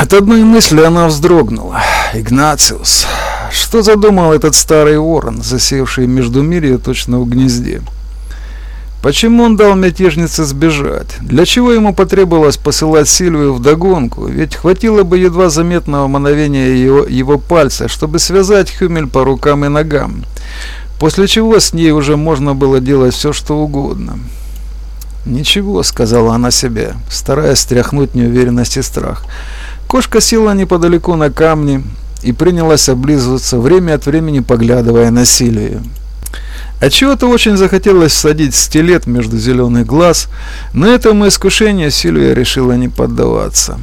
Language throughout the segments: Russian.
От одной мысли она вздрогнула. Игнациус. Что задумал этот старый ворон, засевший между мирью точно в гнезде? Почему он дал мятежнице сбежать? Для чего ему потребовалось посылать Сильвию в догонку? Ведь хватило бы едва заметного мановения его, его пальца, чтобы связать Хюмель по рукам и ногам. После чего с ней уже можно было делать все, что угодно. «Ничего», — сказала она себе, стараясь стряхнуть неуверенность и страх. Кошка села неподалеку на камни и принялась облизываться, время от времени поглядывая на Сильвию. А чего-то очень захотелось всадить стилет между зеленых глаз, но этому искушению Сильвия решила не поддаваться.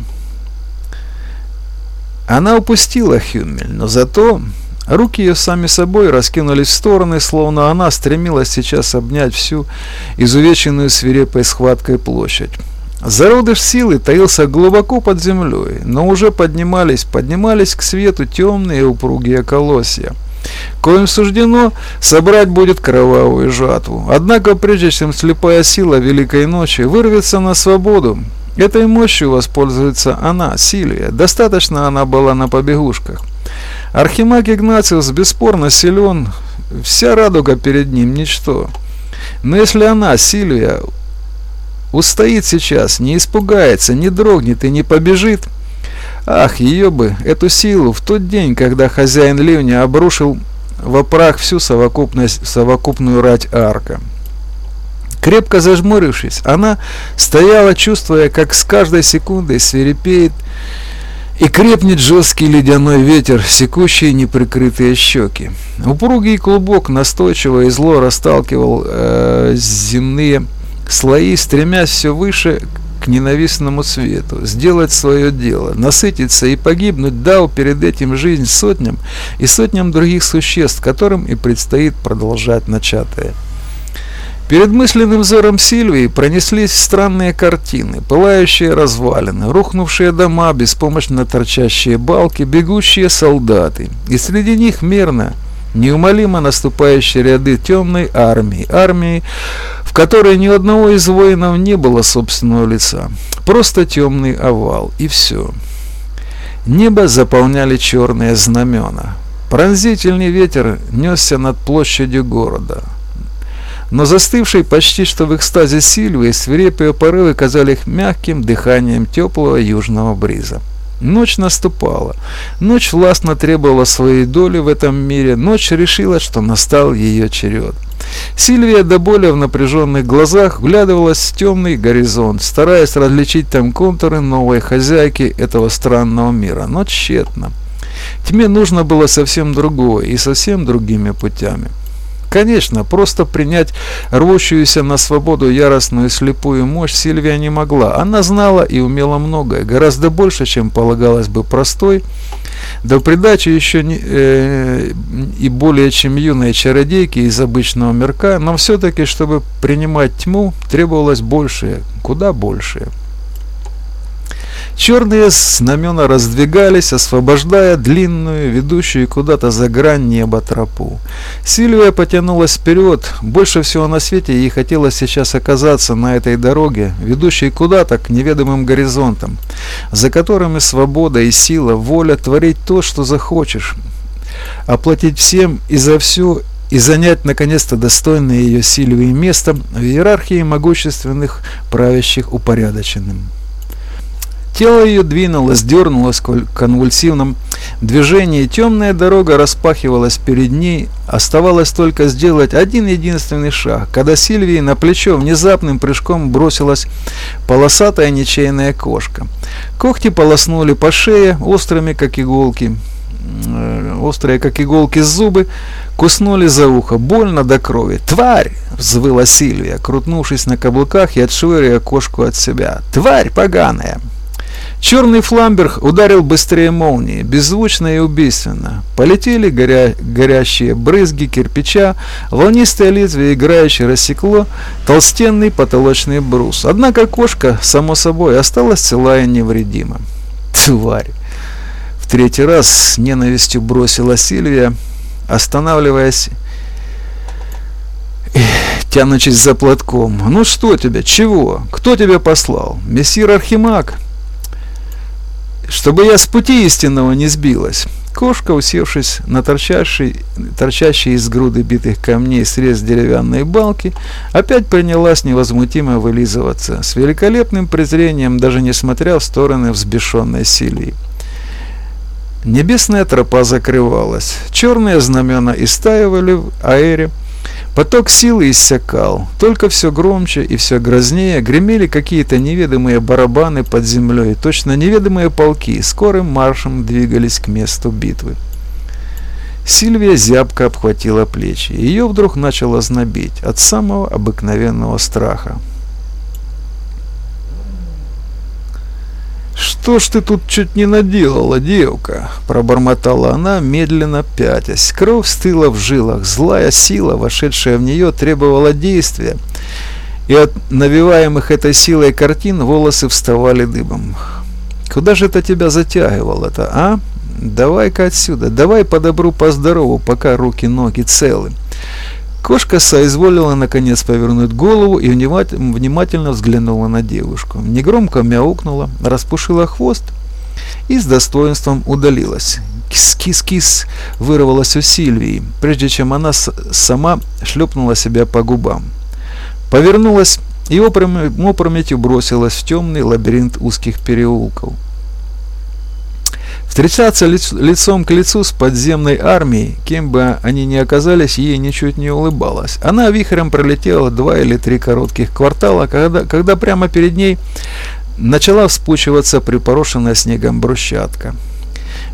Она упустила Хюмель, но зато руки ее сами собой раскинулись в стороны, словно она стремилась сейчас обнять всю изувеченную свирепой схваткой площадь. Зародыш силы таился глубоко под землей, но уже поднимались, поднимались к свету темные упругие колосья – коим суждено собрать будет кровавую жатву. Однако, прежде чем слепая сила Великой Ночи вырвется на свободу, этой мощью воспользуется она, Силия. Достаточно она была на побегушках. Архимаг Игнациус бесспорно силен, вся радуга перед ним ничто. Но если она, Сильвия, устоит сейчас, не испугается, не дрогнет и не побежит, ах, ее бы, эту силу, в тот день, когда хозяин ливня обрушил в прах всю совокупность, совокупную рать арка. Крепко зажмурившись, она стояла, чувствуя, как с каждой секундой свирепеет и крепнет жесткий ледяной ветер, секущий неприкрытые щеки. Упругий клубок настойчиво и зло расталкивал э, земные слои, стремясь все выше к ненавистному свету, сделать свое дело, насытиться и погибнуть, дал перед этим жизнь сотням и сотням других существ, которым и предстоит продолжать начатое. Перед мысленным взором Сильвии пронеслись странные картины, пылающие развалины, рухнувшие дома, беспомощно торчащие балки, бегущие солдаты, и среди них мерно, неумолимо наступающие ряды темной армии, армии, в которой ни одного из воинов не было собственного лица, просто темный овал, и все. Небо заполняли черные знамена. Пронзительный ветер несся над площадью города. Но застывший почти что в экстазе Сильвы свирепые порывы казались мягким дыханием теплого южного бриза. Ночь наступала. Ночь властно требовала своей доли в этом мире. Ночь решила, что настал ее черед. Сильвия до боли в напряженных глазах вглядывалась в темный горизонт, стараясь различить там контуры новой хозяйки этого странного мира, но тщетно. Тьме нужно было совсем другое и совсем другими путями. Конечно, просто принять рвущуюся на свободу яростную слепую мощь Сильвия не могла. Она знала и умела многое, гораздо больше, чем полагалось бы простой, да в придачу еще не, э, и более чем юные чародейки из обычного мирка, но все-таки, чтобы принимать тьму, требовалось большее, куда большее. Черные знамена раздвигались, освобождая длинную, ведущую куда-то за грань неба тропу. Сильвия потянулась вперед. Больше всего на свете ей хотелось сейчас оказаться на этой дороге, ведущей куда-то к неведомым горизонтам, за которыми свобода и сила, воля творить то, что захочешь, оплатить всем и за все и занять наконец-то достойное ее Сильвии место в иерархии могущественных правящих упорядоченным. Тело ее двинулось, дернулось в конвульсивном движении, темная дорога распахивалась перед ней, оставалось только сделать один единственный шаг, когда Сильвии на плечо внезапным прыжком бросилась полосатая ничейная кошка. Когти полоснули по шее, острыми как иголки, э, острые как иголки зубы, куснули за ухо, больно до крови. «Тварь!» — взвыла Сильвия, крутнувшись на каблуках и отшвыривая кошку от себя. «Тварь поганая!» Черный фламберг ударил быстрее молнии, беззвучно и убийственно. Полетели горя... горящие брызги кирпича, волнистое лезвие играюще рассекло толстенный потолочный брус. Однако кошка, само собой, осталась цела и невредима. Тварь! В третий раз с ненавистью бросила Сильвия, останавливаясь тянучись за платком. «Ну что тебе? Чего? Кто тебя послал? Мессир Архимаг?» Чтобы я с пути истинного не сбилась. Кошка, усевшись на торчащий, торчащий из груды битых камней срез деревянной балки, опять принялась невозмутимо вылизываться, с великолепным презрением, даже несмотря в стороны взбешенной Силии. Небесная тропа закрывалась, черные знамена истаивали в аэре, Поток силы иссякал, только все громче и все грознее гремели какие-то неведомые барабаны под землей, точно неведомые полки, скорым маршем двигались к месту битвы. Сильвия зябко обхватила плечи, ее вдруг начало знобить от самого обыкновенного страха. «Что ж ты тут чуть не наделала, девка?» – пробормотала она, медленно пятясь. Кровь стыла в жилах, злая сила, вошедшая в нее, требовала действия. И от навиваемых этой силой картин волосы вставали дыбом. «Куда же это тебя затягивало-то, а? Давай-ка отсюда, давай по добру, по здорову, пока руки-ноги целы». Кошка соизволила наконец повернуть голову и внимательно взглянула на девушку. Негромко мяукнула, распушила хвост и с достоинством удалилась. «Кис-кис-кис!» вырвалась у Сильвии, прежде чем она сама шлепнула себя по губам. Повернулась и опрометью бросилась в темный лабиринт узких переулков. Встречаться лиц, лицом к лицу с подземной армией, кем бы они ни оказались, ей ничуть не улыбалась. Она вихрем пролетела два или три коротких квартала, когда, когда прямо перед ней начала вспучиваться припорошенная снегом брусчатка.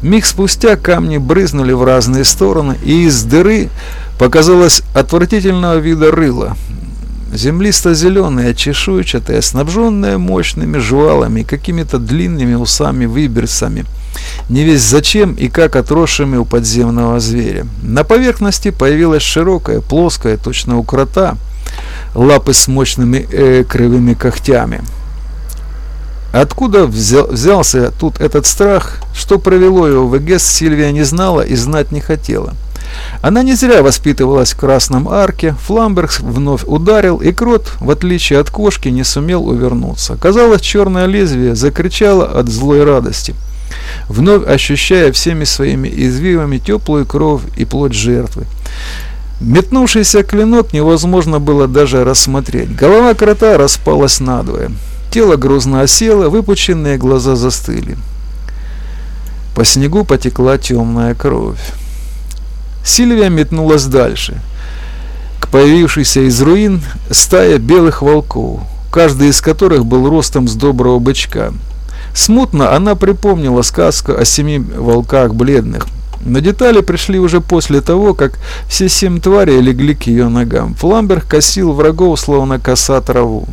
Миг спустя камни брызнули в разные стороны, и из дыры показалось отвратительного вида рыло, землисто-зеленая, чешуйчатая, снабженная мощными жвалами, какими-то длинными усами-выберсами – не весь зачем и как отросшими у подземного зверя. На поверхности появилась широкая, плоская, точно у крота, лапы с мощными э, кривыми когтями. Откуда взял, взялся тут этот страх, что провело его в Эгес, Сильвия не знала и знать не хотела. Она не зря воспитывалась в Красном Арке, Фламберг вновь ударил, и Крот, в отличие от кошки, не сумел увернуться. Казалось, черное лезвие закричало от злой радости – вновь ощущая всеми своими извивами теплую кровь и плоть жертвы. Метнувшийся клинок невозможно было даже рассмотреть. Голова крота распалась надвое. Тело грузно осело, выпученные глаза застыли. По снегу потекла темная кровь. Сильвия метнулась дальше. К появившейся из руин стая белых волков, каждый из которых был ростом с доброго бычка. Смутно она припомнила сказку о семи волках бледных. Но детали пришли уже после того, как все семь тварей легли к ее ногам. Фламберг косил врагов, словно коса траву.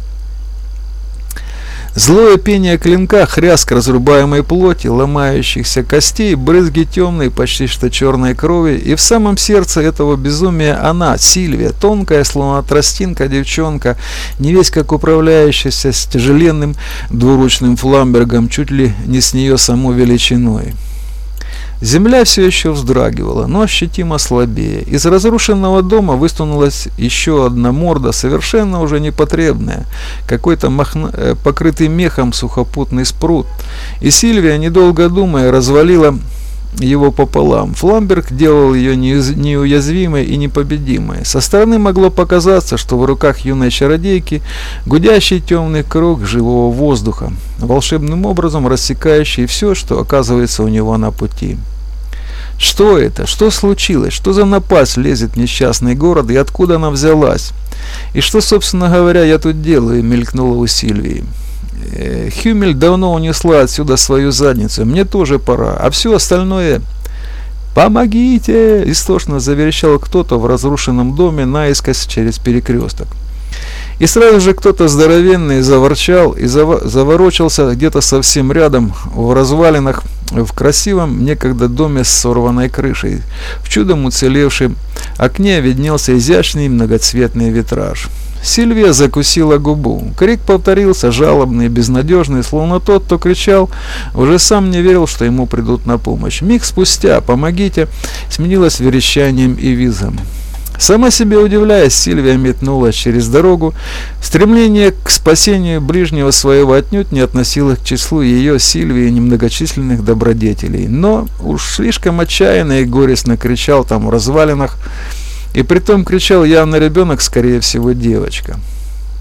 Злое пение клинка, хряск разрубаемой плоти, ломающихся костей, брызги темной, почти что черной крови, и в самом сердце этого безумия она, Сильвия, тонкая, словно тростинка девчонка, не весь как управляющаяся с тяжеленным двуручным фламбергом, чуть ли не с нее само величиной. Земля все еще вздрагивала, но ощутимо слабее. Из разрушенного дома высунулась еще одна морда, совершенно уже непотребная, какой-то махна... Э, покрытый мехом сухопутный спрут. И Сильвия, недолго думая, развалила его пополам. Фламберг делал ее неуязвимой и непобедимой. Со стороны могло показаться, что в руках юной чародейки гудящий темный круг живого воздуха, волшебным образом рассекающий все, что оказывается у него на пути. Что это? Что случилось? Что за напасть лезет в несчастный город и откуда она взялась? И что, собственно говоря, я тут делаю? Мелькнула у Сильвии. Э, Хюмель давно унесла отсюда свою задницу. Мне тоже пора. А все остальное... «Помогите!» – истошно заверещал кто-то в разрушенном доме наискось через перекресток. И сразу же кто-то здоровенный заворчал и заворочился где-то совсем рядом в развалинах в красивом некогда доме с сорванной крышей. В чудом уцелевшем окне виднелся изящный многоцветный витраж. Сильвия закусила губу. Крик повторился, жалобный, безнадежный, словно тот, кто кричал, уже сам не верил, что ему придут на помощь. Миг спустя «помогите» сменилось верещанием и визом. Сама себе удивляясь, Сильвия метнула через дорогу. Стремление к спасению ближнего своего отнюдь не относилось к числу ее Сильвии немногочисленных добродетелей. Но уж слишком отчаянно и горестно кричал там в развалинах, и притом кричал явно ребенок, скорее всего девочка.